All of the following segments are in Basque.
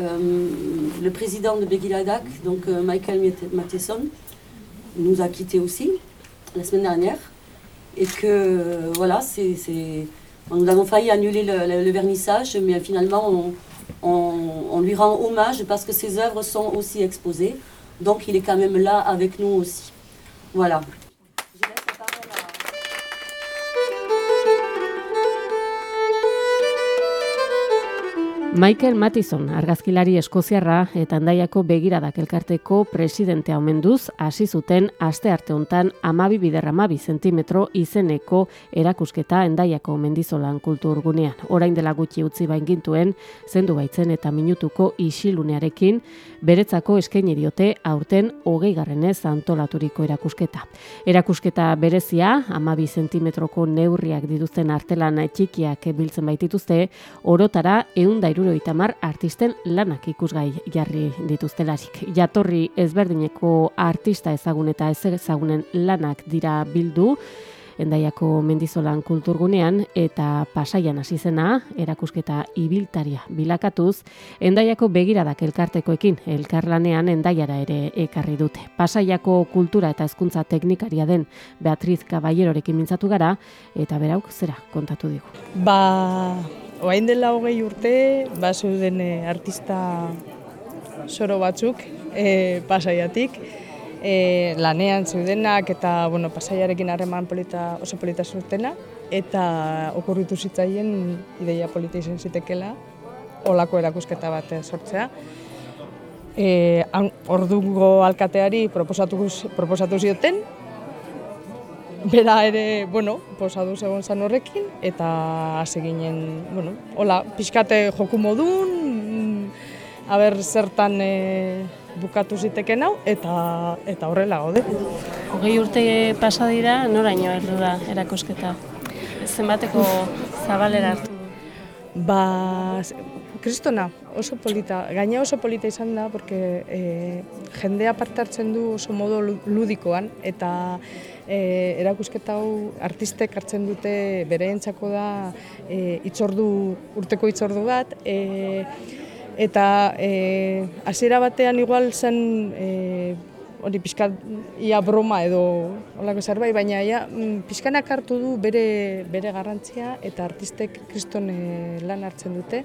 le président de Begiladak, donc Michael Matheson, nous a quittés aussi la semaine dernière. Et que voilà, c'est, nous avons failli annuler le, vernissage, mais finalement on, lui rend hommage parce que ses œuvres sont aussi exposées. Donc il est quand même là avec nous aussi. Voilà. Michael Mattison, argazkilari eskoziarra eta andaiako begiradak elkarteko presidentea omenduz, hasi zuten aste arte hontan amabi bider amabi zentimetro izeneko erakusketa endaiako mendizolan kulturgunean. Orain dela gutxi utzi bain gintuen, zendu baitzen eta minutuko isilunearekin, beretzako eskaini diote aurten hogei garrenez antolaturiko erakusketa. Erakusketa berezia, amabi zentimetroko neurriak dituzten artelan txikiak biltzen baitituzte, orotara eundairu iruro itamar artisten lanak ikusgai jarri dituztelarik. Jatorri ezberdineko artista ezagun eta ez ezagunen lanak dira bildu, endaiako mendizolan kulturgunean eta pasaian hasi zena erakusketa ibiltaria bilakatuz endaiako begiradak elkartekoekin elkarlanean endaiara ere ekarri dute. Pasaiako kultura eta hezkuntza teknikaria den Beatriz Caballerorekin mintzatu gara eta berauk zera kontatu digu. Ba, Oain dela hogei urte, basu den eh, artista soro batzuk e, pasaiatik, e, lanean zeudenak eta bueno, pasaiarekin harreman polita, oso polita zutena, eta okurritu zitzaien ideia polita izan zitekela, olako erakusketa bat sortzea. E, ordugo alkateari proposatu, proposatu zioten, bera ere, bueno, posadu egon zan horrekin, eta hasi ginen, bueno, hola, pixkate joku modun, haber zertan e, bukatu ziteken hau, eta, eta horrela gaude. Hogei urte pasa dira, noraino erdu da erakosketa? Zenbateko zabalera hartu? Ba, kristona, oso polita, gaina oso polita izan da, porque e, jendea parte hartzen du oso modo ludikoan, eta e, erakusketa hau artistek hartzen dute bereentzako da e, itzordu, urteko itzordu bat, e, eta e, hasiera batean igual zen e, hori pixkat ia broma edo holako zerbait, baina ia, mm, pixkanak hartu du bere, bere garrantzia eta artistek kriston e, lan hartzen dute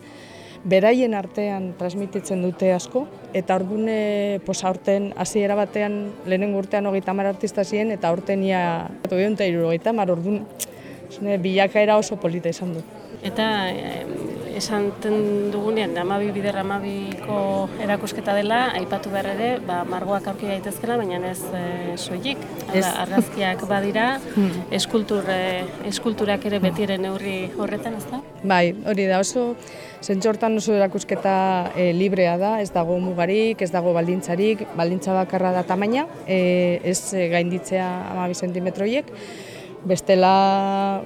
beraien artean transmititzen dute asko, eta ordune pos aurten hasiera batean lehenengo urtean hogeita hamar artista ziren, eta aurten ia hogeita hogeita hamar ordun bilakaera oso polita izan du. Eta esan dugunean, amabi bider amabiko erakusketa dela, aipatu behar ere, ba, margoak aurki daitezkela, baina ez e, soilik. Arrazkiak badira, hmm. eskultur, e, eskulturak ere betiren neurri horretan, ez da? Bai, hori da oso, zentzortan oso erakusketa e, librea da, ez dago mugarik, ez dago baldintzarik, baldintza bakarra da tamaina, e, ez gainditzea amabi zentimetroiek, bestela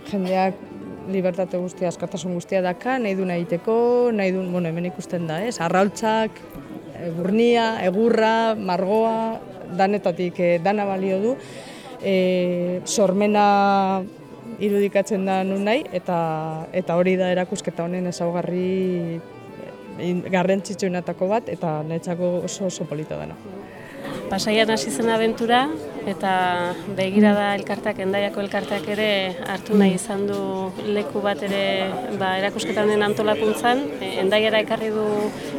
jendeak libertate guztia, askatasun guztia daka, nahi du nahiteko, nahi du, bueno, hemen ikusten da, ez? Arraultzak, burnia, egurra, margoa, danetatik eh, dana balio du. E, sormena irudikatzen da nun nahi, eta, eta hori da erakusketa honen ezaugarri garrantzitsuenetako bat, eta netzako oso oso polita dena. Pasaian hasi zen abentura eta begira da elkartak endaiako elkartak ere hartu nahi izan du leku bat ere ba, erakusketa honen antolakuntzan e, endaiara ekarri du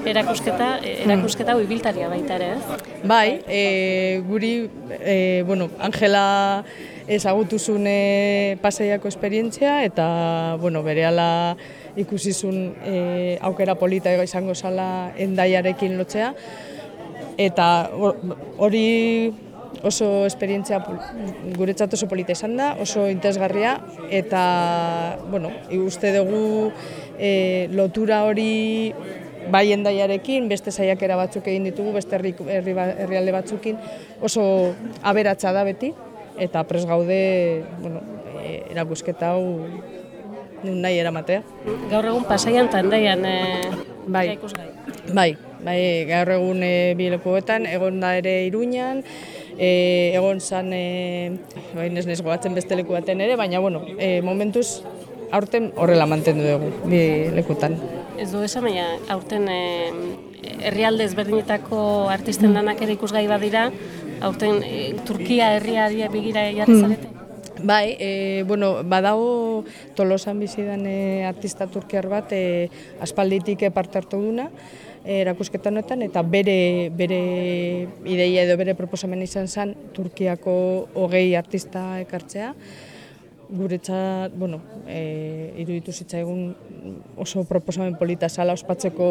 erakusketa e, erakusketa hau ibiltaria baita ere, ez? Bai, e, guri e, bueno, Angela ezagutuzun e, pasaiako esperientzia eta bueno, berehala ikusizun e, aukera polita izango zala endaiarekin lotzea eta hori oso esperientzia guretzat oso polita izan da, oso interesgarria eta bueno, uste dugu e, lotura hori bai endaiarekin, beste saiakera batzuk egin ditugu, beste herri, herri, ba, herrialde batzukin oso aberatsa da beti eta pres gaude bueno, e, erakusketa hau nahi eramatea. Gaur egun pasaian eta endaian e, bai. Bai, bai, gaur egun e, bilekoetan, egon da ere Iruñan, e, egon zan, e, bain ez nesko batzen beste leku baten ere, baina, bueno, e, momentuz, aurten horrela mantendu dugu, bi lekutan. Ez du esan, baina aurten e, herrialde ezberdinetako artisten lanak ere ikusgai badira, aurten e, Turkia herriari begira jarri Hmm. zarete? Bai, e, bueno, badago Tolosan bizidan e, artista turkiar bat e, aspalditik parte hartu duna erakusketa honetan eta bere bere ideia edo bere proposamen izan zen Turkiako hogei artista ekartzea. Guretzat, bueno, e, iruditu zitzaigun oso proposamen polita sala ospatzeko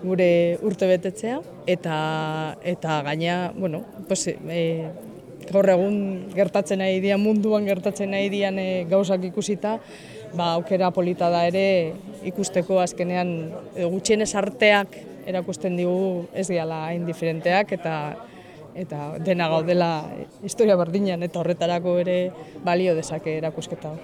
gure urte betetzea eta eta gaina, bueno, pues, e, gaur egun gertatzen ari dian munduan gertatzen ari dian e, gauzak ikusita, ba aukera polita da ere ikusteko azkenean gutxienez arteak erakusten digu ez diala indiferenteak eta eta dena gaudela historia berdinean eta horretarako ere balio dezake erakusketa.